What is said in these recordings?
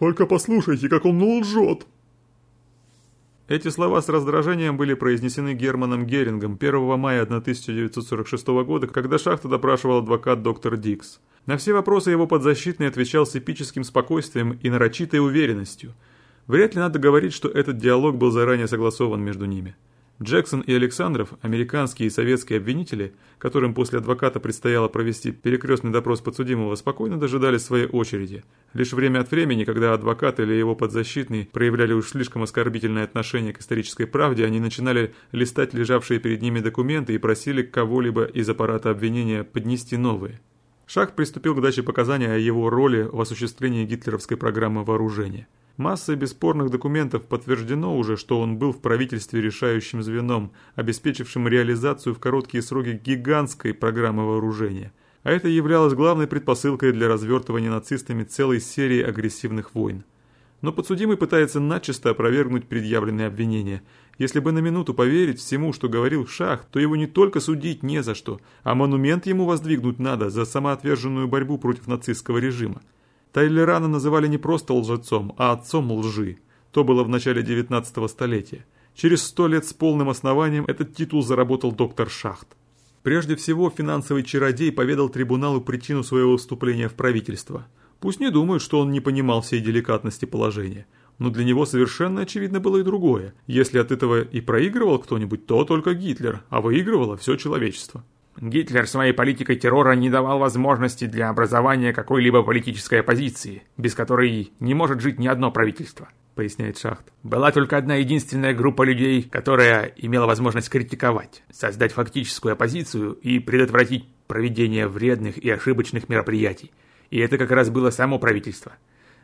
Только послушайте, как он лжет!» Эти слова с раздражением были произнесены Германом Герингом 1 мая 1946 года, когда шахту допрашивал адвокат доктор Дикс. На все вопросы его подзащитный отвечал с эпическим спокойствием и нарочитой уверенностью. Вряд ли надо говорить, что этот диалог был заранее согласован между ними. Джексон и Александров, американские и советские обвинители, которым после адвоката предстояло провести перекрестный допрос подсудимого, спокойно дожидались своей очереди. Лишь время от времени, когда адвокат или его подзащитный проявляли уж слишком оскорбительное отношение к исторической правде, они начинали листать лежавшие перед ними документы и просили кого-либо из аппарата обвинения поднести новые. Шах приступил к даче показаний о его роли в осуществлении гитлеровской программы вооружения. Массой бесспорных документов подтверждено уже, что он был в правительстве решающим звеном, обеспечившим реализацию в короткие сроки гигантской программы вооружения. А это являлось главной предпосылкой для развертывания нацистами целой серии агрессивных войн. Но подсудимый пытается начисто опровергнуть предъявленные обвинения. Если бы на минуту поверить всему, что говорил Шах, то его не только судить не за что, а монумент ему воздвигнуть надо за самоотверженную борьбу против нацистского режима. Тайлерана называли не просто лжецом, а отцом лжи. То было в начале 19 столетия. Через сто лет с полным основанием этот титул заработал доктор Шахт. Прежде всего, финансовый чародей поведал трибуналу причину своего вступления в правительство. Пусть не думают, что он не понимал всей деликатности положения. Но для него совершенно очевидно было и другое. Если от этого и проигрывал кто-нибудь, то только Гитлер, а выигрывало все человечество. Гитлер своей политикой террора не давал возможности для образования какой-либо политической оппозиции, без которой не может жить ни одно правительство, поясняет Шахт. Была только одна единственная группа людей, которая имела возможность критиковать, создать фактическую оппозицию и предотвратить проведение вредных и ошибочных мероприятий. И это как раз было само правительство.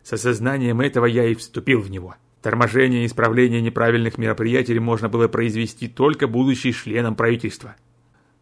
С осознанием этого я и вступил в него. Торможение и исправление неправильных мероприятий можно было произвести только будучи членом правительства.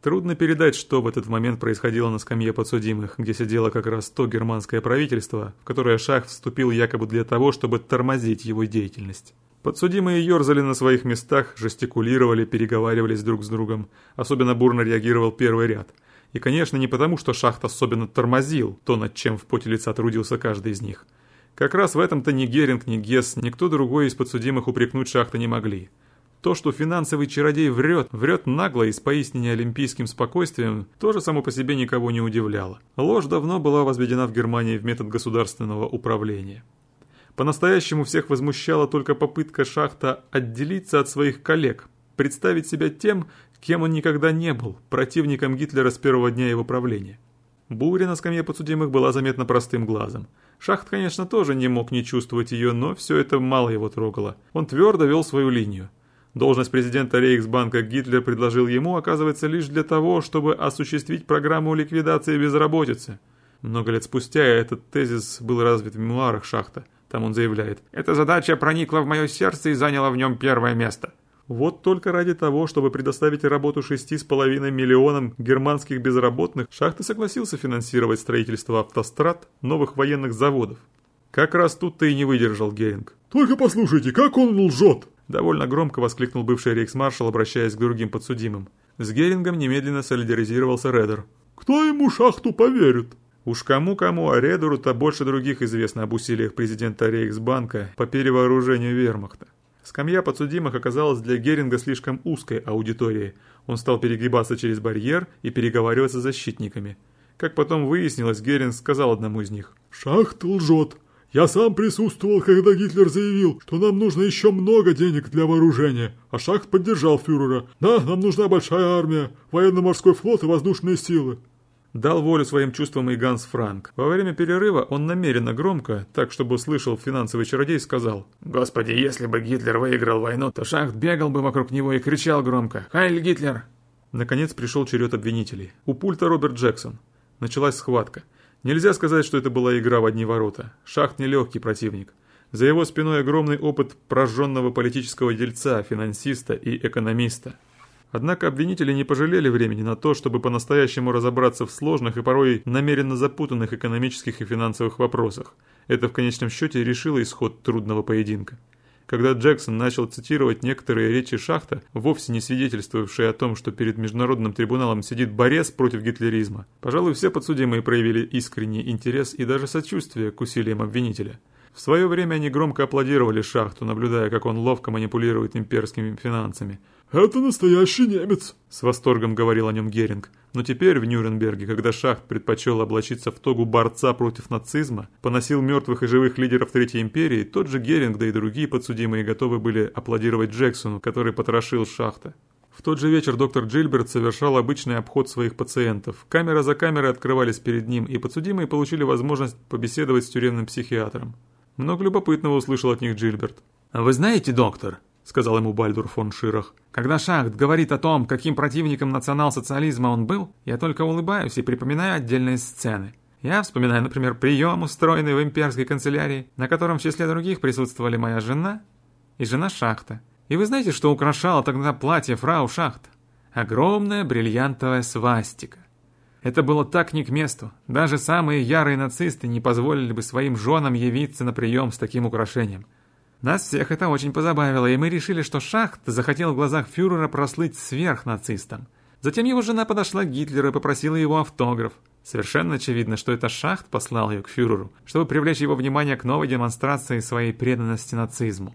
Трудно передать, что в этот момент происходило на скамье подсудимых, где сидело как раз то германское правительство, в которое Шах вступил якобы для того, чтобы тормозить его деятельность. Подсудимые ерзали на своих местах, жестикулировали, переговаривались друг с другом. Особенно бурно реагировал первый ряд. И, конечно, не потому, что Шахт особенно тормозил то, над чем в поте лица трудился каждый из них. Как раз в этом-то ни Геринг, ни Гесс, никто другой из подсудимых упрекнуть Шахта не могли. То, что финансовый чародей врет, врет нагло и с поистине олимпийским спокойствием, тоже само по себе никого не удивляло. Ложь давно была возведена в Германии в метод государственного управления. По-настоящему всех возмущала только попытка Шахта отделиться от своих коллег, представить себя тем, кем он никогда не был, противником Гитлера с первого дня его правления. Буря на скамье подсудимых была заметна простым глазом. Шахт, конечно, тоже не мог не чувствовать ее, но все это мало его трогало. Он твердо вел свою линию. Должность президента Рейхсбанка Гитлер предложил ему, оказывается, лишь для того, чтобы осуществить программу ликвидации безработицы. Много лет спустя этот тезис был развит в мемуарах Шахта. Там он заявляет «Эта задача проникла в мое сердце и заняла в нем первое место». Вот только ради того, чтобы предоставить работу шести с половиной миллионам германских безработных, Шахта согласился финансировать строительство автострад, новых военных заводов. Как раз тут-то и не выдержал Геринг. «Только послушайте, как он лжет!» Довольно громко воскликнул бывший рейхсмаршал, обращаясь к другим подсудимым. С Герингом немедленно солидаризировался Редер. «Кто ему шахту поверит?» Уж кому-кому, а Редеру-то больше других известно об усилиях президента Рейхсбанка по перевооружению вермахта. Скамья подсудимых оказалась для Геринга слишком узкой аудиторией. Он стал перегибаться через барьер и переговариваться с защитниками. Как потом выяснилось, Геринг сказал одному из них. «Шахт лжет. Я сам присутствовал, когда Гитлер заявил, что нам нужно еще много денег для вооружения, а Шахт поддержал фюрера. Да, нам нужна большая армия, военно-морской флот и воздушные силы. Дал волю своим чувствам и Ганс Франк. Во время перерыва он намеренно громко, так чтобы услышал финансовый чародей, сказал «Господи, если бы Гитлер выиграл войну, то Шахт бегал бы вокруг него и кричал громко «Хайль Гитлер!». Наконец пришел черед обвинителей. У пульта Роберт Джексон. Началась схватка. Нельзя сказать, что это была игра в одни ворота. Шахт нелегкий противник. За его спиной огромный опыт прожженного политического дельца, финансиста и экономиста. Однако обвинители не пожалели времени на то, чтобы по-настоящему разобраться в сложных и порой намеренно запутанных экономических и финансовых вопросах. Это в конечном счете решило исход трудного поединка. Когда Джексон начал цитировать некоторые речи Шахта, вовсе не свидетельствовавшие о том, что перед международным трибуналом сидит борец против гитлеризма, пожалуй, все подсудимые проявили искренний интерес и даже сочувствие к усилиям обвинителя. В свое время они громко аплодировали Шахту, наблюдая, как он ловко манипулирует имперскими финансами. «Это настоящий немец!» — с восторгом говорил о нем Геринг. Но теперь в Нюрнберге, когда Шахт предпочел облачиться в тогу борца против нацизма, поносил мертвых и живых лидеров Третьей империи, тот же Геринг, да и другие подсудимые готовы были аплодировать Джексону, который потрошил Шахта. В тот же вечер доктор Джильберт совершал обычный обход своих пациентов. Камера за камерой открывались перед ним, и подсудимые получили возможность побеседовать с тюремным психиатром. Много любопытного услышал от них Джильберт. «Вы знаете, доктор, — сказал ему Бальдур фон Ширах. «Когда Шахт говорит о том, каким противником национал-социализма он был, я только улыбаюсь и припоминаю отдельные сцены. Я вспоминаю, например, прием, устроенный в имперской канцелярии, на котором в числе других присутствовали моя жена и жена Шахта. И вы знаете, что украшало тогда платье фрау Шахта? Огромная бриллиантовая свастика. Это было так не к месту. Даже самые ярые нацисты не позволили бы своим женам явиться на прием с таким украшением. Нас всех это очень позабавило, и мы решили, что Шахт захотел в глазах фюрера прослыть сверхнацистом. Затем его жена подошла к Гитлеру и попросила его автограф. Совершенно очевидно, что это Шахт послал ее к фюреру, чтобы привлечь его внимание к новой демонстрации своей преданности нацизму.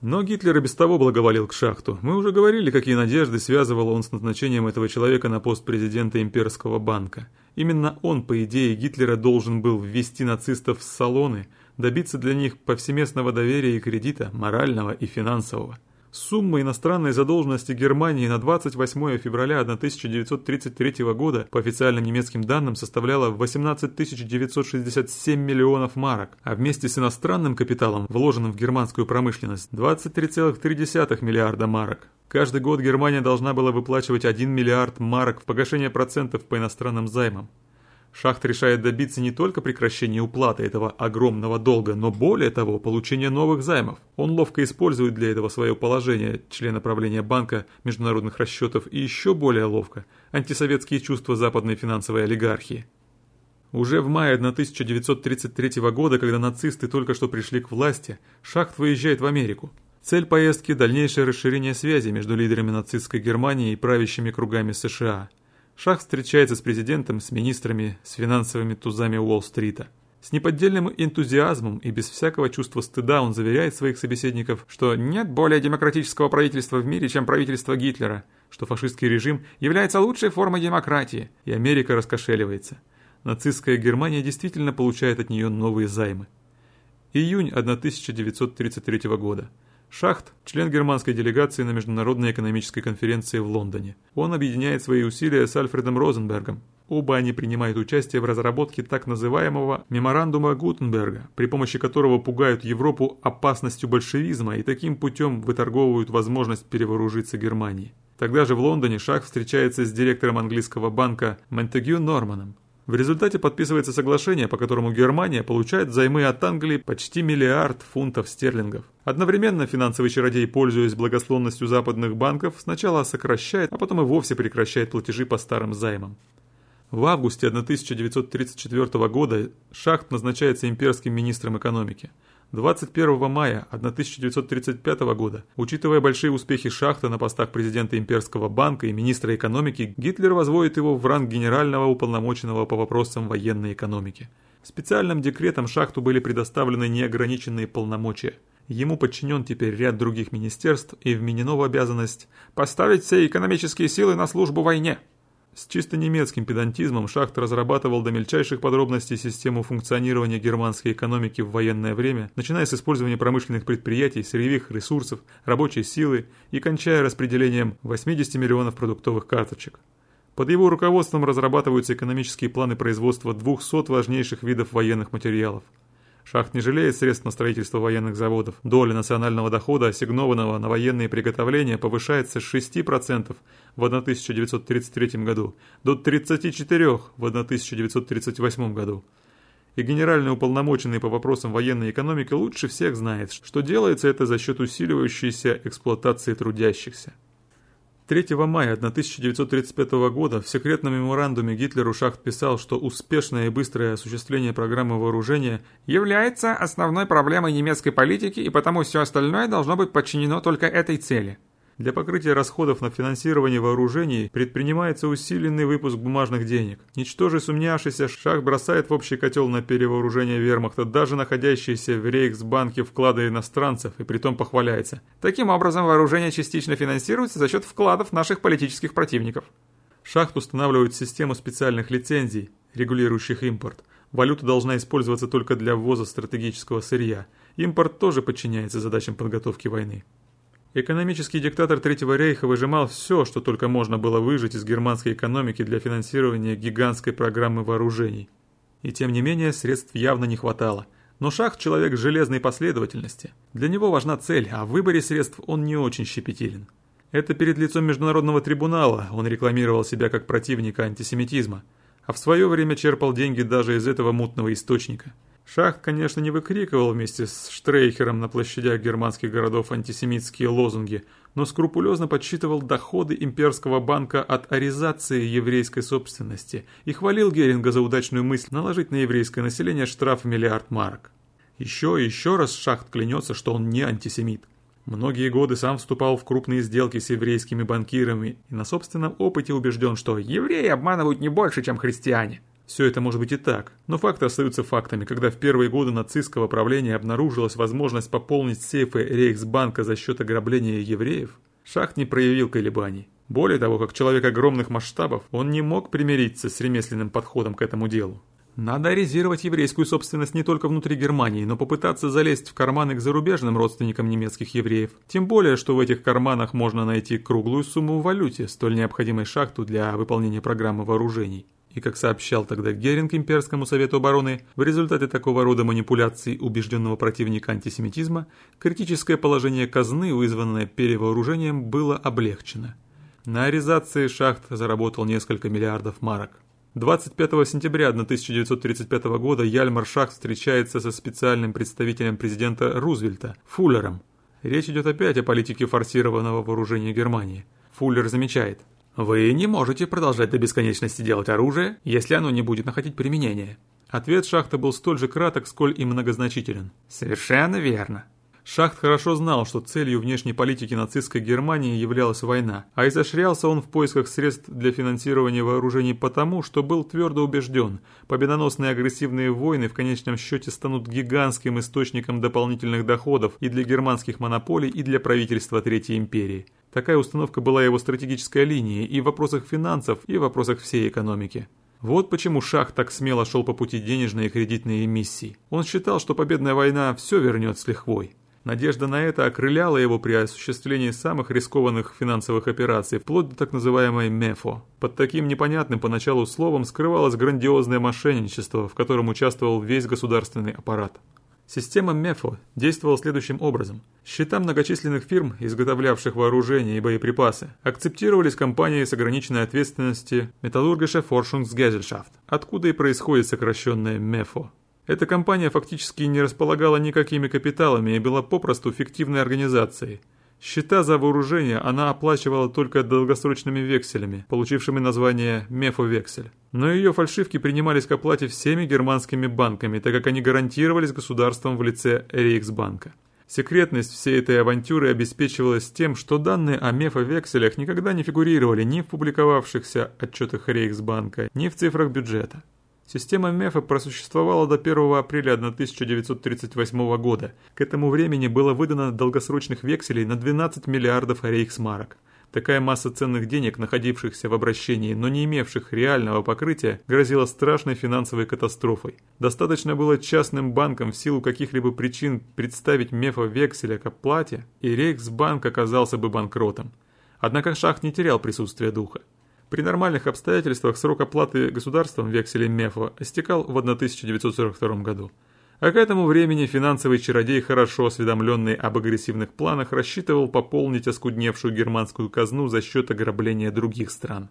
Но Гитлер и без того благоволил к Шахту. Мы уже говорили, какие надежды связывал он с назначением этого человека на пост президента имперского банка. Именно он, по идее Гитлера, должен был ввести нацистов в салоны, добиться для них повсеместного доверия и кредита, морального и финансового. Сумма иностранной задолженности Германии на 28 февраля 1933 года по официальным немецким данным составляла 18 967 миллионов марок, а вместе с иностранным капиталом, вложенным в германскую промышленность, 23,3 миллиарда марок. Каждый год Германия должна была выплачивать 1 миллиард марок в погашение процентов по иностранным займам. Шахт решает добиться не только прекращения уплаты этого огромного долга, но более того, получения новых займов. Он ловко использует для этого свое положение члена правления банка международных расчетов и еще более ловко антисоветские чувства западной финансовой олигархии. Уже в мае 1933 года, когда нацисты только что пришли к власти, Шахт выезжает в Америку. Цель поездки – дальнейшее расширение связи между лидерами нацистской Германии и правящими кругами США – Шах встречается с президентом, с министрами, с финансовыми тузами Уолл-стрита. С неподдельным энтузиазмом и без всякого чувства стыда он заверяет своих собеседников, что нет более демократического правительства в мире, чем правительство Гитлера, что фашистский режим является лучшей формой демократии, и Америка раскошеливается. Нацистская Германия действительно получает от нее новые займы. Июнь 1933 года. Шахт – член германской делегации на Международной экономической конференции в Лондоне. Он объединяет свои усилия с Альфредом Розенбергом. Оба они принимают участие в разработке так называемого «меморандума Гутенберга», при помощи которого пугают Европу опасностью большевизма и таким путем выторговывают возможность перевооружиться Германии. Тогда же в Лондоне Шах встречается с директором английского банка Монтегю Норманом. В результате подписывается соглашение, по которому Германия получает взаймы от Англии почти миллиард фунтов стерлингов. Одновременно финансовый чародей, пользуясь благосклонностью западных банков, сначала сокращает, а потом и вовсе прекращает платежи по старым займам. В августе 1934 года Шахт назначается имперским министром экономики – 21 мая 1935 года, учитывая большие успехи Шахта на постах президента Имперского банка и министра экономики, Гитлер возводит его в ранг генерального уполномоченного по вопросам военной экономики. Специальным декретом Шахту были предоставлены неограниченные полномочия. Ему подчинен теперь ряд других министерств и вменено в обязанность поставить все экономические силы на службу войне. С чисто немецким педантизмом Шахт разрабатывал до мельчайших подробностей систему функционирования германской экономики в военное время, начиная с использования промышленных предприятий, сырьевых ресурсов, рабочей силы и кончая распределением 80 миллионов продуктовых карточек. Под его руководством разрабатываются экономические планы производства 200 важнейших видов военных материалов – Шахт не жалеет средств на строительство военных заводов. Доля национального дохода, ассигнованного на военные приготовления, повышается с 6% в 1933 году до 34% в 1938 году. И генеральный уполномоченный по вопросам военной экономики лучше всех знает, что делается это за счет усиливающейся эксплуатации трудящихся. 3 мая 1935 года в секретном меморандуме Гитлеру Шахт писал, что успешное и быстрое осуществление программы вооружения является основной проблемой немецкой политики и потому все остальное должно быть подчинено только этой цели. Для покрытия расходов на финансирование вооружений предпринимается усиленный выпуск бумажных денег. Ничтоже сумняшися, Шах бросает в общий котел на перевооружение вермахта даже находящиеся в Рейхсбанке вклады иностранцев и притом похваляется. Таким образом, вооружение частично финансируется за счет вкладов наших политических противников. Шахт устанавливает систему специальных лицензий, регулирующих импорт. Валюта должна использоваться только для ввоза стратегического сырья. Импорт тоже подчиняется задачам подготовки войны. Экономический диктатор Третьего рейха выжимал все, что только можно было выжить из германской экономики для финансирования гигантской программы вооружений. И тем не менее, средств явно не хватало. Но Шах – человек железной последовательности. Для него важна цель, а в выборе средств он не очень щепетилен. Это перед лицом Международного трибунала он рекламировал себя как противника антисемитизма, а в свое время черпал деньги даже из этого мутного источника – Шахт, конечно, не выкрикивал вместе с Штрейхером на площадях германских городов антисемитские лозунги, но скрупулезно подсчитывал доходы имперского банка от аризации еврейской собственности и хвалил Геринга за удачную мысль наложить на еврейское население штраф миллиард марок. Еще и еще раз Шахт клянется, что он не антисемит. Многие годы сам вступал в крупные сделки с еврейскими банкирами и на собственном опыте убежден, что евреи обманывают не больше, чем христиане. Все это может быть и так, но факты остаются фактами, когда в первые годы нацистского правления обнаружилась возможность пополнить сейфы Рейхсбанка за счет ограбления евреев, Шахт не проявил колебаний. Более того, как человек огромных масштабов, он не мог примириться с ремесленным подходом к этому делу. Надо аризировать еврейскую собственность не только внутри Германии, но попытаться залезть в карманы к зарубежным родственникам немецких евреев. Тем более, что в этих карманах можно найти круглую сумму в валюте, столь необходимой шахту для выполнения программы вооружений. И как сообщал тогда Геринг Имперскому Совету обороны, в результате такого рода манипуляций убежденного противника антисемитизма, критическое положение казны, вызванное перевооружением, было облегчено. На аризации шахт заработал несколько миллиардов марок. 25 сентября 1935 года Яльмар Шахт встречается со специальным представителем президента Рузвельта, Фуллером. Речь идет опять о политике форсированного вооружения Германии. Фуллер замечает – вы не можете продолжать до бесконечности делать оружие, если оно не будет находить применение. Ответ Шахта был столь же краток, сколь и многозначителен. Совершенно верно. Шахт хорошо знал, что целью внешней политики нацистской Германии являлась война, а изощрялся он в поисках средств для финансирования вооружений потому, что был твердо убежден, победоносные агрессивные войны в конечном счете станут гигантским источником дополнительных доходов и для германских монополий, и для правительства Третьей империи. Такая установка была его стратегической линией и в вопросах финансов, и в вопросах всей экономики. Вот почему Шах так смело шел по пути денежной и кредитной эмиссии. Он считал, что победная война все вернет с лихвой. Надежда на это окрыляла его при осуществлении самых рискованных финансовых операций, вплоть до так называемой МЕФО. Под таким непонятным поначалу словом скрывалось грандиозное мошенничество, в котором участвовал весь государственный аппарат. Система МЕФО действовала следующим образом. Счета многочисленных фирм, изготовлявших вооружение и боеприпасы, акцептировались компанией с ограниченной ответственностью Metallurgische Forschungsgesellschaft, откуда и происходит сокращенное МЕФО. Эта компания фактически не располагала никакими капиталами и была попросту фиктивной организацией – Счета за вооружение она оплачивала только долгосрочными векселями, получившими название «Мефо-вексель». Но ее фальшивки принимались к оплате всеми германскими банками, так как они гарантировались государством в лице Рейхсбанка. Секретность всей этой авантюры обеспечивалась тем, что данные о мефо-векселях никогда не фигурировали ни в публиковавшихся отчетах Рейхсбанка, ни в цифрах бюджета. Система МЕФа просуществовала до 1 апреля 1938 года. К этому времени было выдано долгосрочных векселей на 12 миллиардов рейхсмарок. Такая масса ценных денег, находившихся в обращении, но не имевших реального покрытия, грозила страшной финансовой катастрофой. Достаточно было частным банкам в силу каких-либо причин представить мефа векселя к оплате, и Рейхсбанк оказался бы банкротом. Однако Шах не терял присутствия духа. При нормальных обстоятельствах срок оплаты государством векселей МЕФО истекал в 1942 году. А к этому времени финансовый чародей, хорошо осведомленный об агрессивных планах, рассчитывал пополнить оскудневшую германскую казну за счет ограбления других стран.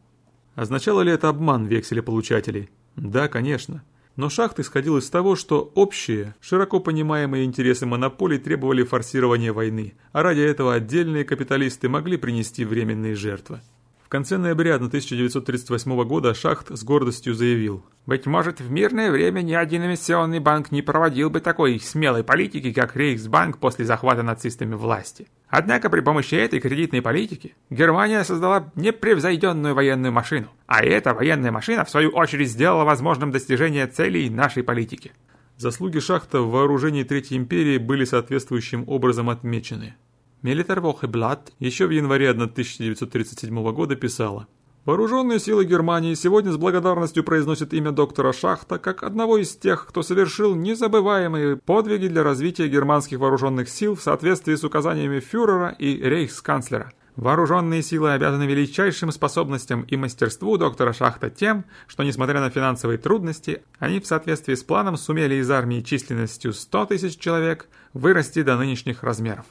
Означало ли это обман векселеполучателей? Да, конечно. Но Шахт исходил из того, что общие, широко понимаемые интересы монополий требовали форсирования войны, а ради этого отдельные капиталисты могли принести временные жертвы. В конце ноября 1938 года Шахт с гордостью заявил «Быть может, в мирное время ни один эмиссионный банк не проводил бы такой смелой политики, как Рейхсбанк после захвата нацистами власти. Однако при помощи этой кредитной политики Германия создала непревзойденную военную машину, а эта военная машина, в свою очередь, сделала возможным достижение целей нашей политики». Заслуги Шахта в вооружении Третьей империи были соответствующим образом отмечены. Милитар Вохеблат еще в январе 1937 года писала Вооруженные силы Германии сегодня с благодарностью произносят имя доктора Шахта как одного из тех, кто совершил незабываемые подвиги для развития германских вооруженных сил в соответствии с указаниями фюрера и рейхсканцлера. Вооруженные силы обязаны величайшим способностям и мастерству доктора Шахта тем, что, несмотря на финансовые трудности, они в соответствии с планом сумели из армии численностью 100 тысяч человек вырасти до нынешних размеров.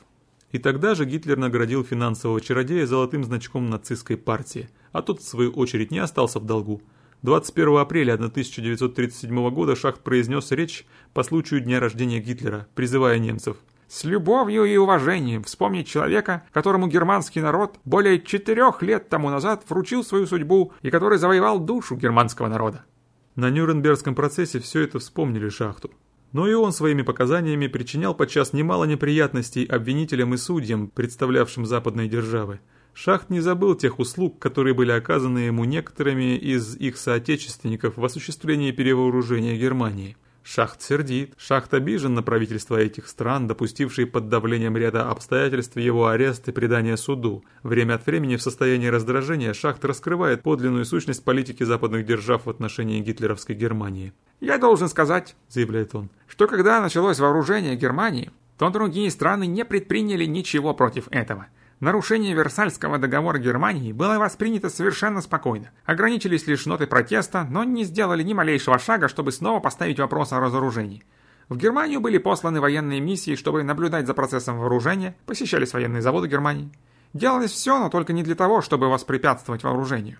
И тогда же Гитлер наградил финансового чародея золотым значком нацистской партии, а тот, в свою очередь, не остался в долгу. 21 апреля 1937 года Шахт произнес речь по случаю дня рождения Гитлера, призывая немцев «С любовью и уважением вспомнить человека, которому германский народ более четырех лет тому назад вручил свою судьбу и который завоевал душу германского народа». На Нюрнбергском процессе все это вспомнили Шахту. Но и он своими показаниями причинял подчас немало неприятностей обвинителям и судьям, представлявшим западные державы. Шахт не забыл тех услуг, которые были оказаны ему некоторыми из их соотечественников в осуществлении перевооружения Германии. Шахт сердит, Шахт обижен на правительство этих стран, допустившие под давлением ряда обстоятельств его арест и предание суду. Время от времени в состоянии раздражения Шахт раскрывает подлинную сущность политики западных держав в отношении гитлеровской Германии. «Я должен сказать», — заявляет он, — «что когда началось вооружение Германии, то другие страны не предприняли ничего против этого». Нарушение Версальского договора Германии было воспринято совершенно спокойно. Ограничились лишь ноты протеста, но не сделали ни малейшего шага, чтобы снова поставить вопрос о разоружении. В Германию были посланы военные миссии, чтобы наблюдать за процессом вооружения, посещались военные заводы Германии. Делалось все, но только не для того, чтобы воспрепятствовать вооружению.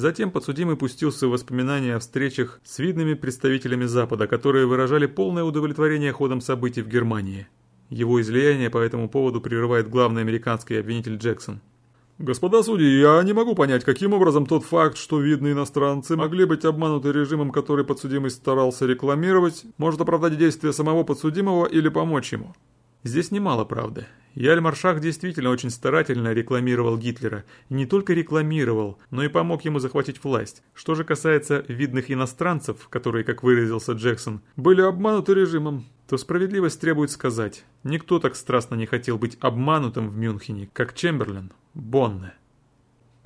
Затем подсудимый пустился в воспоминания о встречах с видными представителями Запада, которые выражали полное удовлетворение ходом событий в Германии. Его излияние по этому поводу прерывает главный американский обвинитель Джексон. Господа судьи, я не могу понять, каким образом тот факт, что видные иностранцы могли быть обмануты режимом, который подсудимый старался рекламировать, может оправдать действия самого подсудимого или помочь ему. Здесь немало правды. Яльмар Шах действительно очень старательно рекламировал Гитлера. И не только рекламировал, но и помог ему захватить власть. Что же касается видных иностранцев, которые, как выразился Джексон, были обмануты режимом, то справедливость требует сказать, никто так страстно не хотел быть обманутым в Мюнхене, как Чемберлен, Бонне.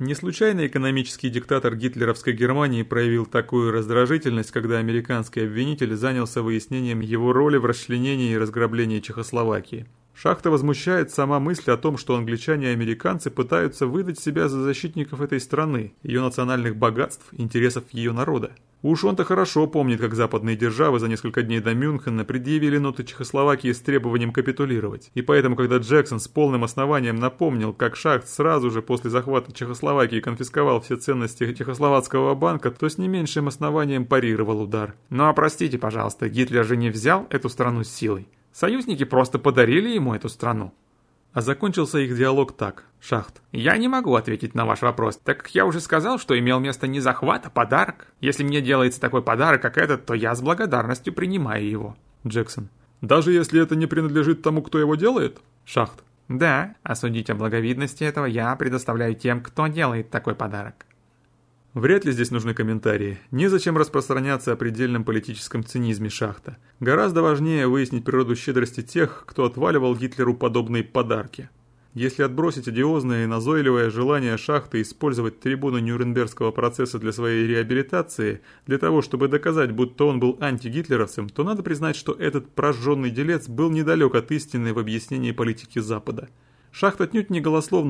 Не случайно экономический диктатор гитлеровской Германии проявил такую раздражительность, когда американский обвинитель занялся выяснением его роли в расчленении и разграблении Чехословакии. Шахта возмущает сама мысль о том, что англичане и американцы пытаются выдать себя за защитников этой страны, ее национальных богатств, интересов ее народа. Уж он-то хорошо помнит, как западные державы за несколько дней до Мюнхена предъявили ноты Чехословакии с требованием капитулировать. И поэтому, когда Джексон с полным основанием напомнил, как Шахт сразу же после захвата Чехословакии конфисковал все ценности Чехословацкого банка, то с не меньшим основанием парировал удар. Ну а простите, пожалуйста, Гитлер же не взял эту страну силой. Союзники просто подарили ему эту страну. А закончился их диалог так. Шахт. «Я не могу ответить на ваш вопрос, так как я уже сказал, что имел место не захват, а подарок. Если мне делается такой подарок, как этот, то я с благодарностью принимаю его». Джексон. «Даже если это не принадлежит тому, кто его делает?» Шахт. «Да, а судить о благовидности этого я предоставляю тем, кто делает такой подарок». Вряд ли здесь нужны комментарии. Незачем распространяться о предельном политическом цинизме шахта. Гораздо важнее выяснить природу щедрости тех, кто отваливал Гитлеру подобные подарки. Если отбросить одиозное и назойливое желание шахты использовать трибуну Нюрнбергского процесса для своей реабилитации, для того, чтобы доказать, будто он был антигитлеровцем, то надо признать, что этот прожженный делец был недалек от истины в объяснении политики Запада. Шахт отнюдь не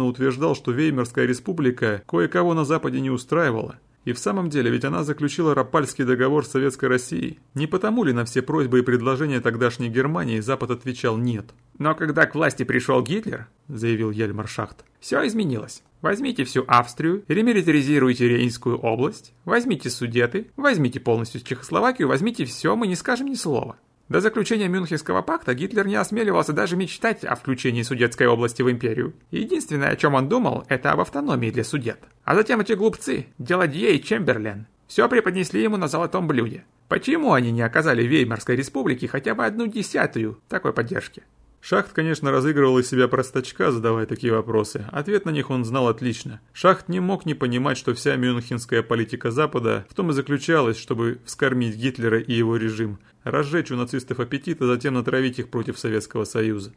утверждал, что Веймарская республика кое-кого на Западе не устраивала. И в самом деле, ведь она заключила Рапальский договор с Советской Россией. Не потому ли на все просьбы и предложения тогдашней Германии Запад отвечал «нет»? «Но когда к власти пришел Гитлер», — заявил Ельмар Шахт, — «все изменилось. Возьмите всю Австрию, ремилитаризируйте Рейнскую область, возьмите Судеты, возьмите полностью Чехословакию, возьмите все, мы не скажем ни слова. До заключения Мюнхенского пакта Гитлер не осмеливался даже мечтать о включении судетской области в империю. Единственное, о чем он думал, это об автономии для судет. А затем эти глупцы, Деладье и Чемберлен, все преподнесли ему на золотом блюде. Почему они не оказали Веймарской республике хотя бы одну десятую такой поддержки? Шахт, конечно, разыгрывал из себя простачка, задавая такие вопросы. Ответ на них он знал отлично. Шахт не мог не понимать, что вся мюнхенская политика Запада в том и заключалась, чтобы вскормить Гитлера и его режим, разжечь у нацистов аппетит, а затем натравить их против Советского Союза.